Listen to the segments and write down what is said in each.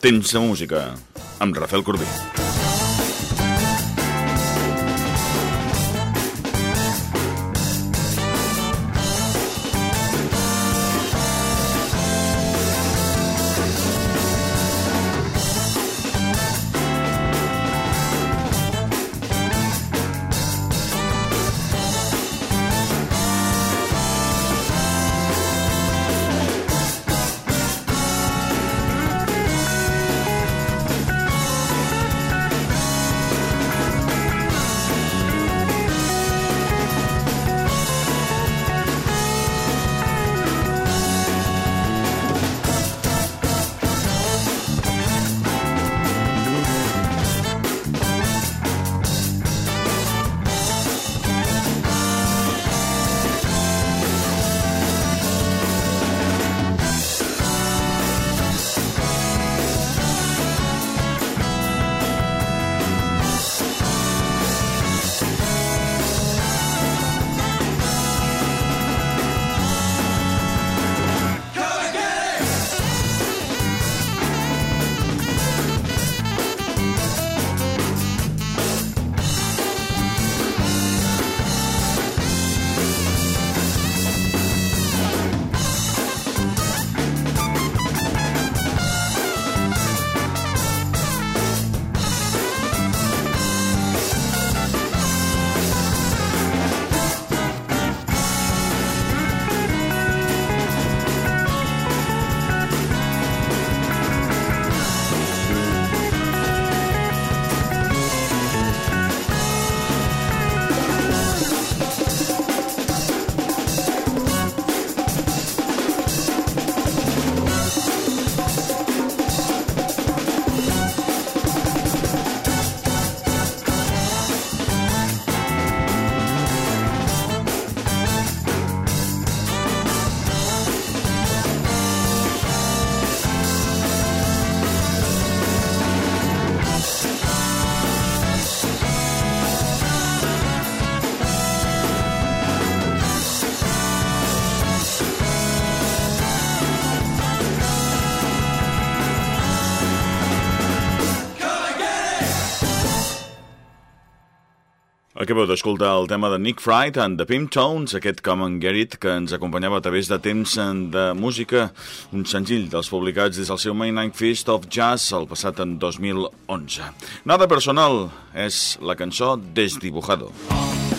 Temps de música, amb Rafael Corbí. Acabeu d'escoltar el tema de Nick Fright and the Pimp Tones, aquest Common Gerrit que ens acompanyava a través de temps de música, un senzill dels publicats des del seu Main Night Feast of Jazz el passat en 2011. Nada personal és la cançó Desdibujado. Oh.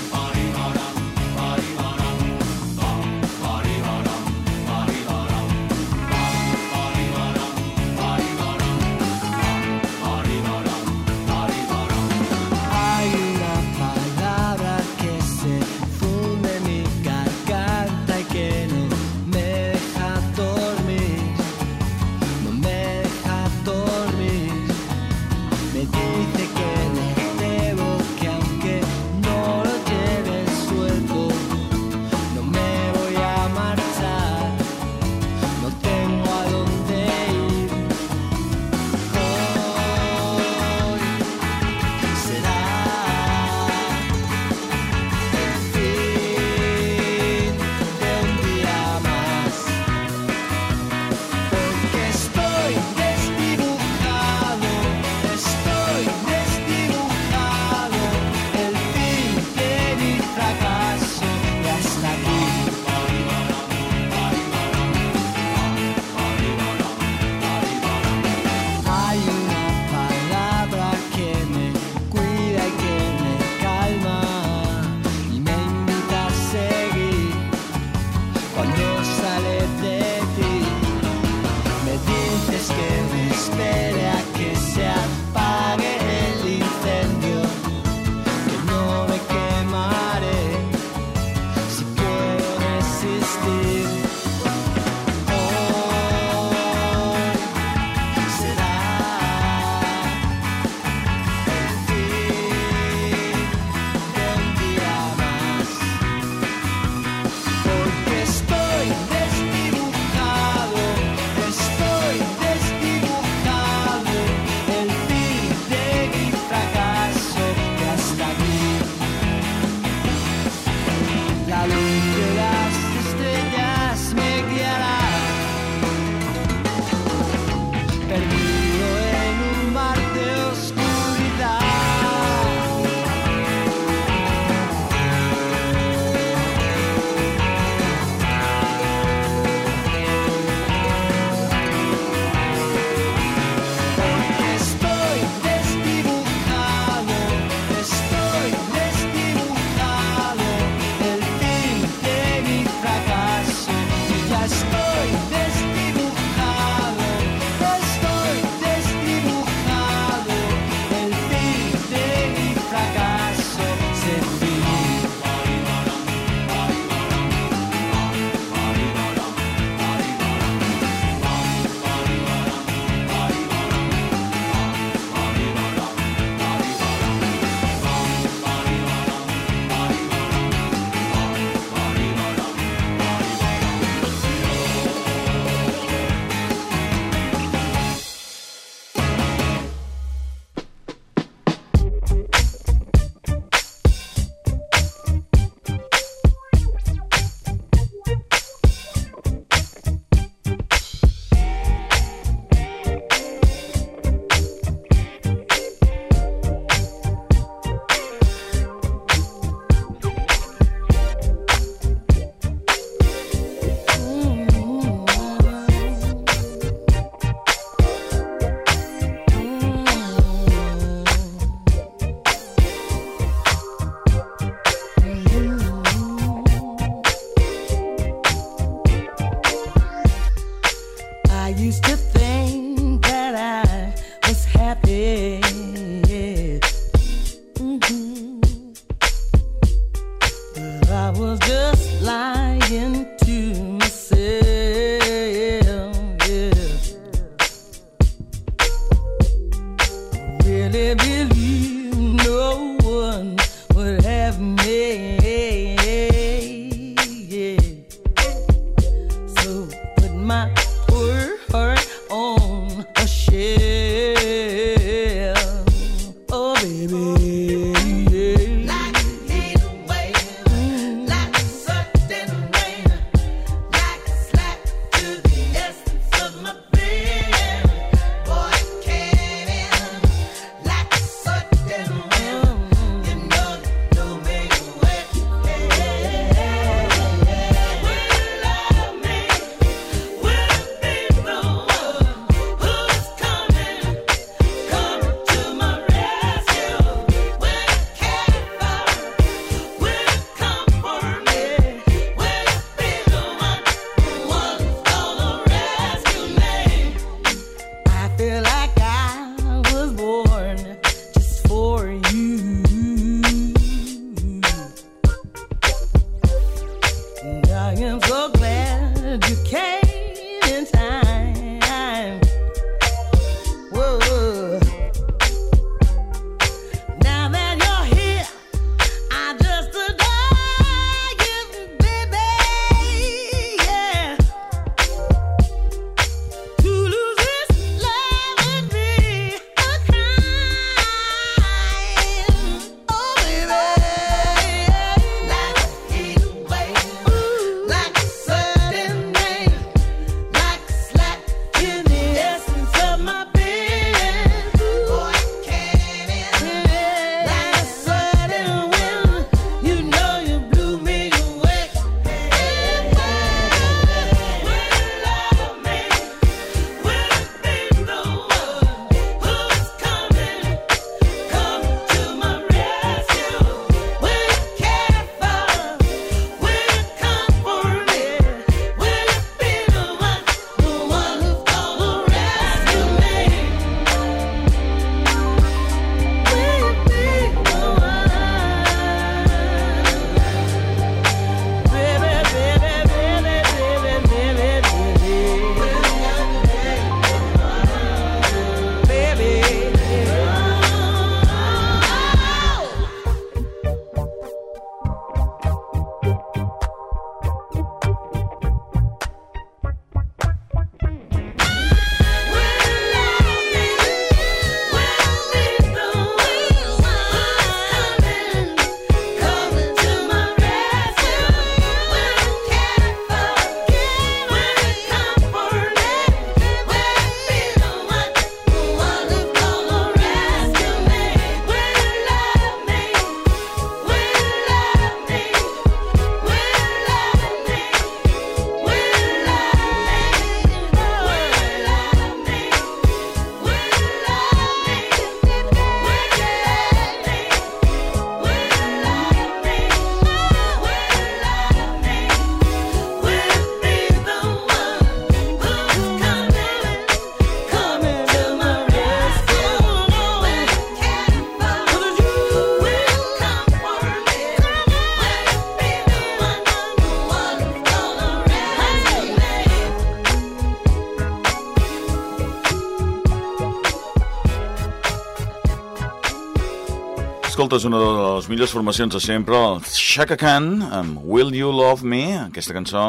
Escoltes una de les millors formacions de sempre, el Shaka Khan, amb Will You Love Me, aquesta cançó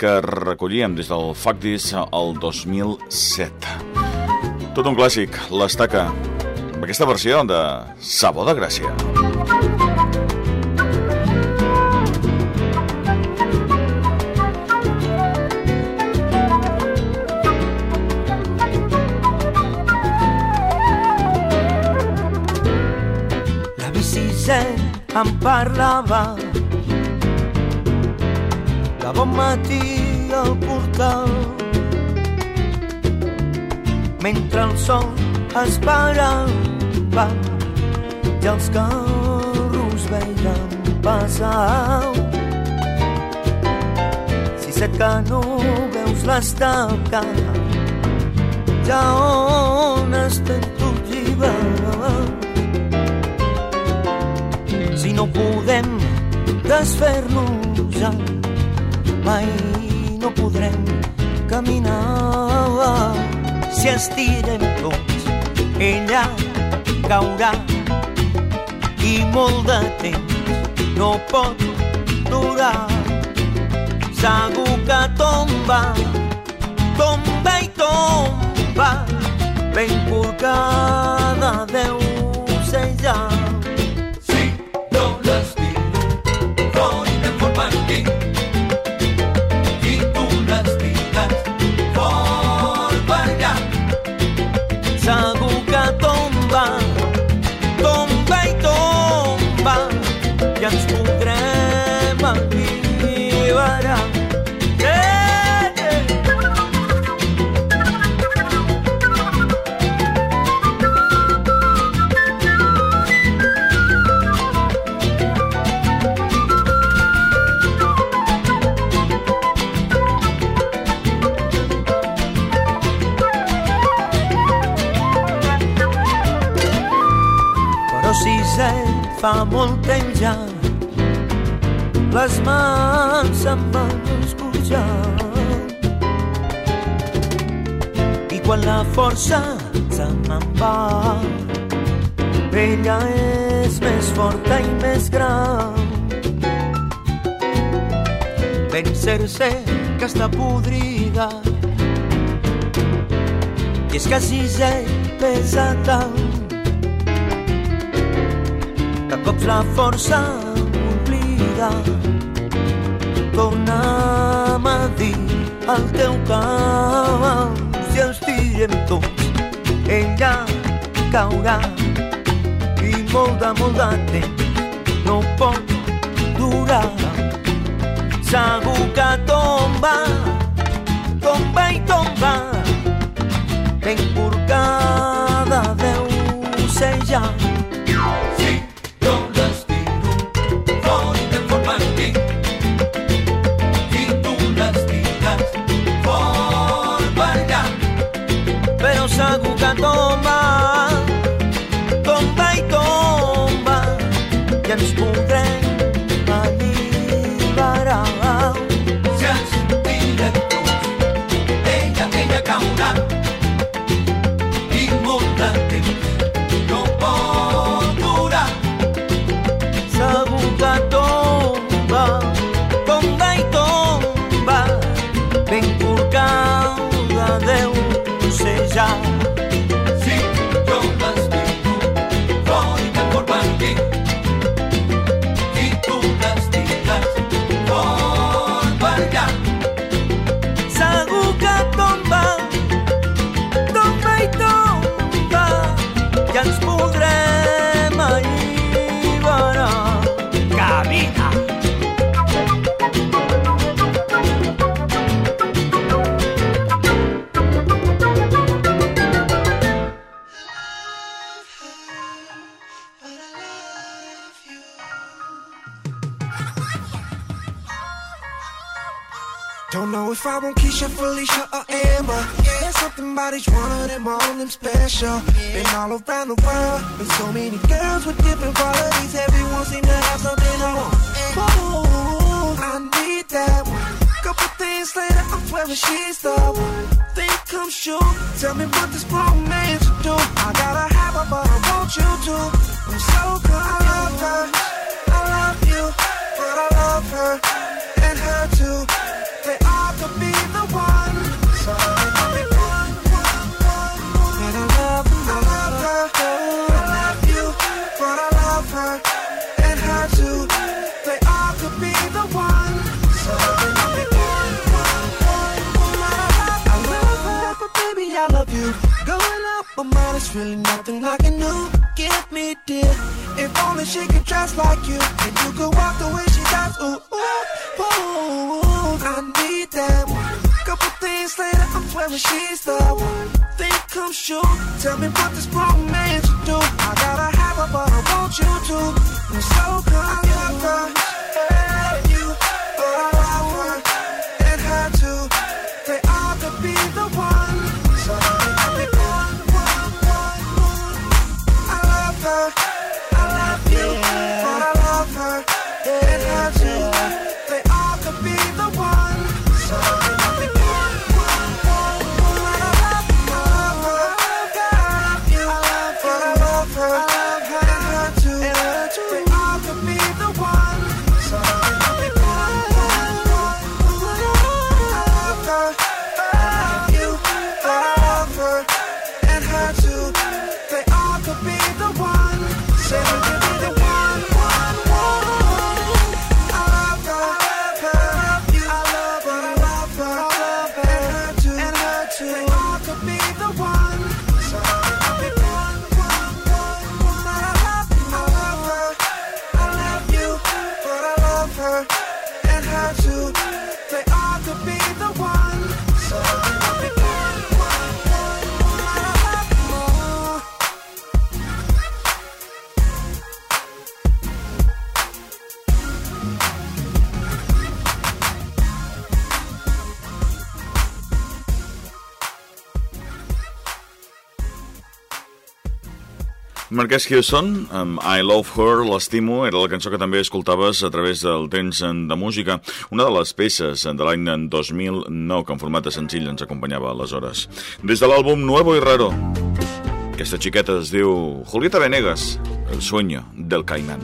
que recollíem des del Fuck This el 2007. Tot un clàssic, l'estaca, amb aquesta versió de Sabó de Gràcia. Em parlava. De bon matí al portal mentre el sol esperava i els carros veien passar. Si set que no veus l'estaca ja on estem Si no podem desfer-nos mai no podrem caminar. Si estirem tots, ella caurà i molt de temps no pot durar. Segur que tomba, tomba i tomba, ben corcada deu ser ja. Fa molt temps ja, les mans se'm van escorjar. I quan la força se me'n va, ella és més forta i més gran. Sé que està podrida, i és que si sé pesa tant, cops la força m'oblida. Torna'm a dir el teu cap, si ens tirem tots, ella caurà i molt de molt de temps no pot durar. Segur que tomba, tomba i tomba, ben corcada deu ser ja. eu seja. If I want Keisha, Felicia, or Amber. There's something about each one of them, all of them special. Been all around the world, with so many girls with different qualities. Everyone seem to have something I want. Oh, I need that one. Couple things later, I'm swearing she's the one. Think come true. Tell me what this grown man should do. I gotta have her, but I want you to. I'm so really nothing I can do. Give me dear, if only she could dress like you, and you could walk the way she does. Ooh, ooh, ooh, I need that one. Couple things later, I'm swearing she's the one. Think come true. Tell me what this grown man should do. I gotta have her, but I want you to. I'm so good, Marquès Houston, amb I Love Her, l'estimo, era la cançó que també escoltaves a través del temps de música. Una de les peces de l'any 2009 que en format de senzill ens acompanyava aleshores. Des de l'àlbum Nuevo y Raro, aquesta xiqueta es diu Julieta Venegas, El sueño del Caimán.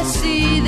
I see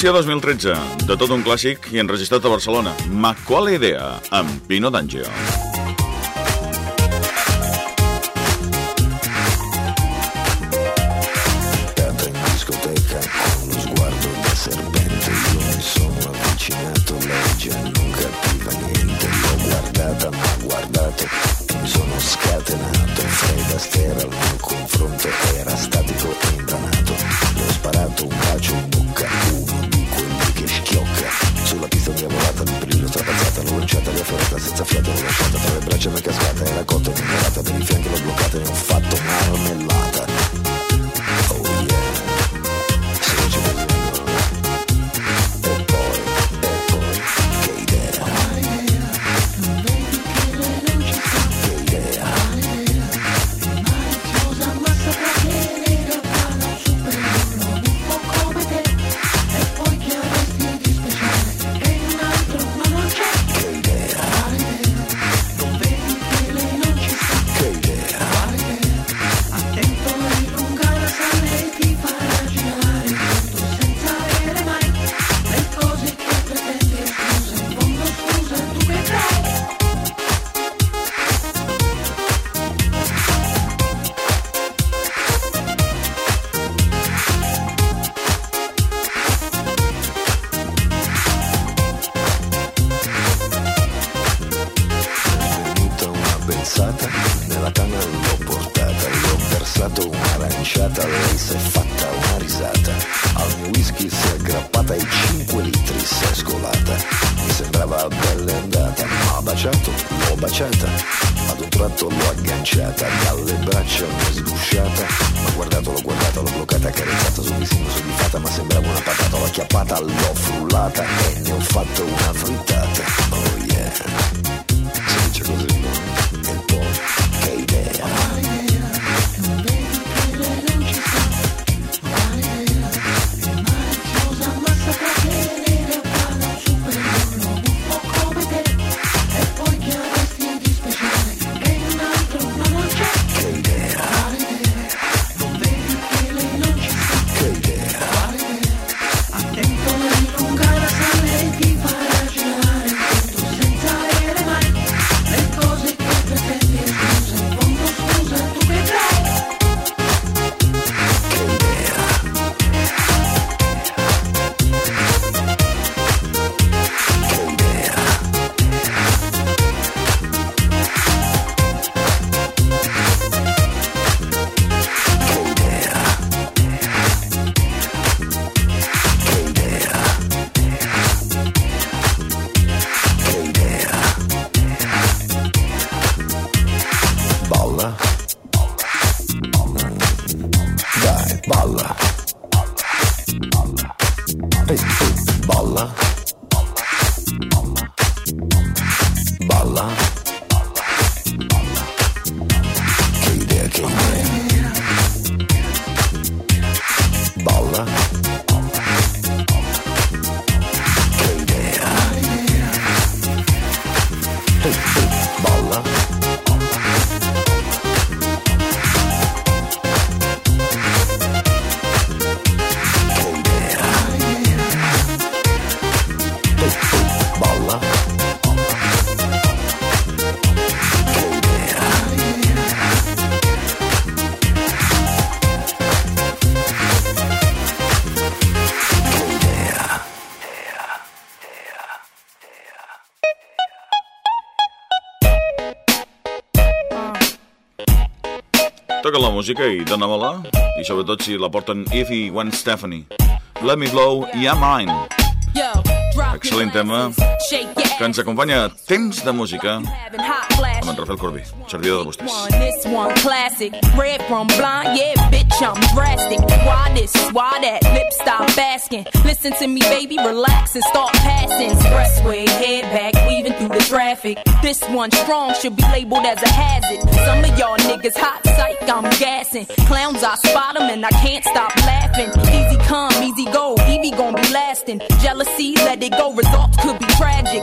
Versió 2013, de tot un clàssic i enregistrat a Barcelona. Ma quale idea, amb Pino D'Angelo. Mi sono scatenato, Fred Astera al mio confronto Toca la música i dóna-me-la. I sobretot si la porten Ify One Stephanie. Let Me Blow, Yeah Mine. Excel·lent tema Que ens acompanya Temps de Música amb en Rafael Corbí, servidor de vostès. This one classic. Red from blind, yeah, bitch, I'm drastic. Why that? Lip stop asking. Listen to me, baby, relax and start passing. Expressway, head back, weaving through the traffic. This one strong should be labeled as a hazard. Some of y'all niggas hot psych, I'm gassing. Clowns, I spot 'em and I can't stop laughing. Easy come, easy go, Evie gon' be lasting. Jealousy, let it go, results could be tragic.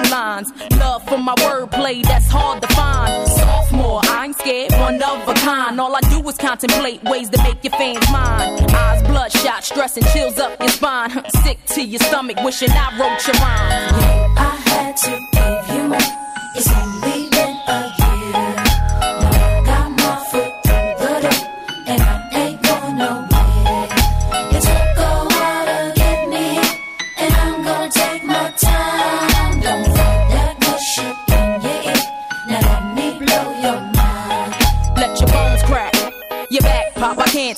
Create lines. Love for my wordplay, that's hard to find. Sophomore, I ain't scared, one of a kind. All I do is contemplate ways to make your fans mine. Eyes bloodshot, stress and chills up your spine. Sick to your stomach, wishing I wrote your rhymes. I had to give you my.